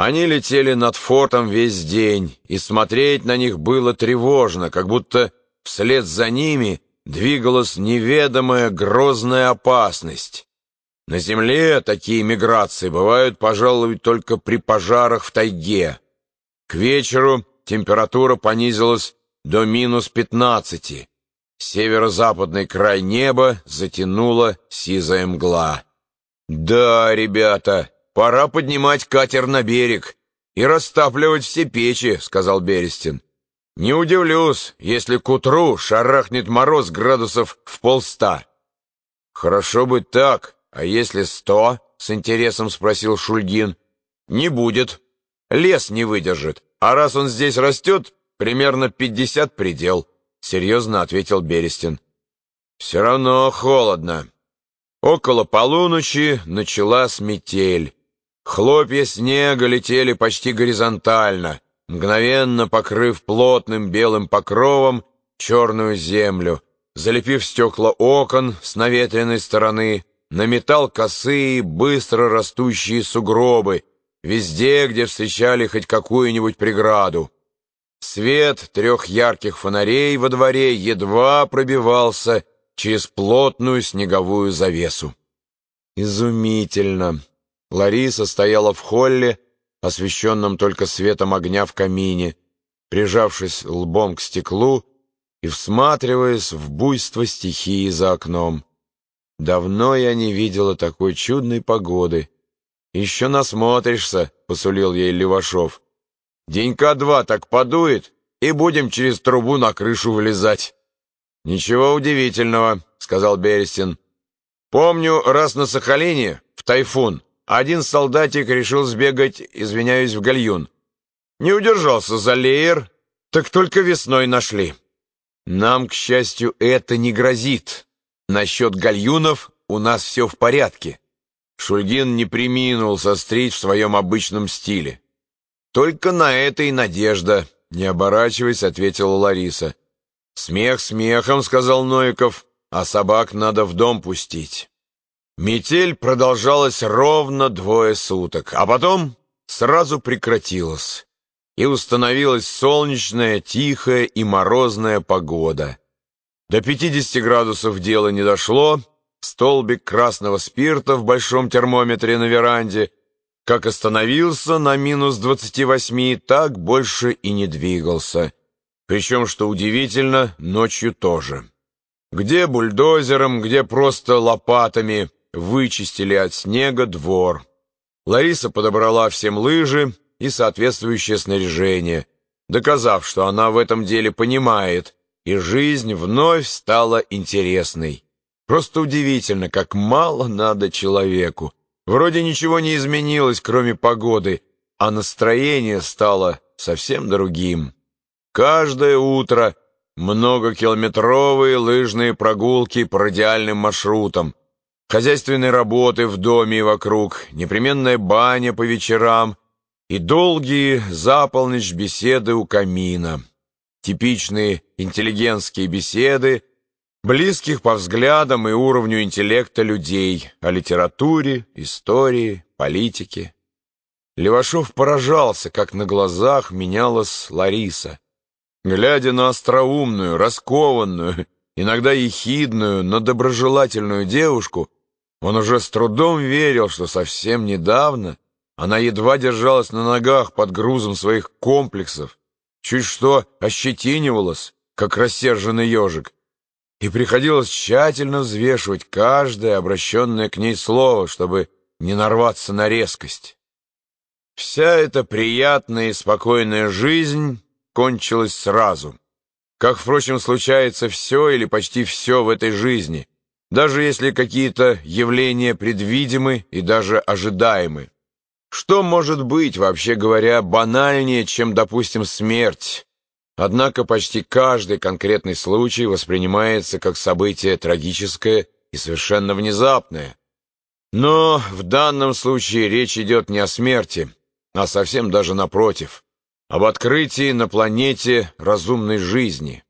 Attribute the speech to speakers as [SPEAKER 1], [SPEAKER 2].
[SPEAKER 1] Они летели над фортом весь день, и смотреть на них было тревожно, как будто вслед за ними двигалась неведомая грозная опасность. На земле такие миграции бывают, пожалуй, только при пожарах в тайге. К вечеру температура понизилась до минус пятнадцати. Северо-западный край неба затянула сизая мгла. «Да, ребята, пора поднимать катер на берег и растапливать все печи», — сказал Берестин. «Не удивлюсь, если к утру шарахнет мороз градусов в полста». «Хорошо бы так, а если сто?» — с интересом спросил Шульгин. «Не будет. Лес не выдержит. А раз он здесь растет, примерно пятьдесят предел», — серьезно ответил Берестин. «Все равно холодно». Около полуночи началась метель. Хлопья снега летели почти горизонтально, мгновенно покрыв плотным белым покровом черную землю, залепив стекла окон с наветренной стороны, наметал косые, быстро растущие сугробы, везде, где встречали хоть какую-нибудь преграду. Свет трех ярких фонарей во дворе едва пробивался через плотную снеговую завесу. Изумительно! Лариса стояла в холле, освещенном только светом огня в камине, прижавшись лбом к стеклу и всматриваясь в буйство стихии за окном. Давно я не видела такой чудной погоды. «Еще насмотришься», — посулил ей Левашов. «Денька два так подует, и будем через трубу на крышу вылезать». «Ничего удивительного», — сказал Берестин. «Помню, раз на Сахалине, в тайфун, один солдатик решил сбегать, извиняюсь, в гальюн. Не удержался за леер, так только весной нашли. Нам, к счастью, это не грозит». Насчет гальюнов у нас все в порядке. Шульгин не приминул сострить в своем обычном стиле. Только на это и надежда, не оборачиваясь, ответила Лариса. Смех смехом, сказал Новиков, а собак надо в дом пустить. Метель продолжалась ровно двое суток, а потом сразу прекратилась, и установилась солнечная, тихая и морозная погода. До 50 градусов дело не дошло, столбик красного спирта в большом термометре на веранде как остановился на минус 28, так больше и не двигался. Причем, что удивительно, ночью тоже. Где бульдозером, где просто лопатами вычистили от снега двор. Лариса подобрала всем лыжи и соответствующее снаряжение, доказав, что она в этом деле понимает – и жизнь вновь стала интересной. Просто удивительно, как мало надо человеку. Вроде ничего не изменилось, кроме погоды, а настроение стало совсем другим. Каждое утро многокилометровые лыжные прогулки по радиальным маршрутам, хозяйственные работы в доме и вокруг, непременная баня по вечерам и долгие за полночь беседы у камина типичные интеллигентские беседы, близких по взглядам и уровню интеллекта людей о литературе, истории, политике. Левашов поражался, как на глазах менялась Лариса. Глядя на остроумную, раскованную, иногда ехидную, но доброжелательную девушку, он уже с трудом верил, что совсем недавно она едва держалась на ногах под грузом своих комплексов, чуть что ощетинивалась, как рассерженный ежик, и приходилось тщательно взвешивать каждое обращенное к ней слово, чтобы не нарваться на резкость. Вся эта приятная и спокойная жизнь кончилась сразу. Как, впрочем, случается все или почти все в этой жизни, даже если какие-то явления предвидимы и даже ожидаемы. Что может быть, вообще говоря, банальнее, чем, допустим, смерть? Однако почти каждый конкретный случай воспринимается как событие трагическое и совершенно внезапное. Но в данном случае речь идет не о смерти, а совсем даже напротив, об открытии на планете разумной жизни.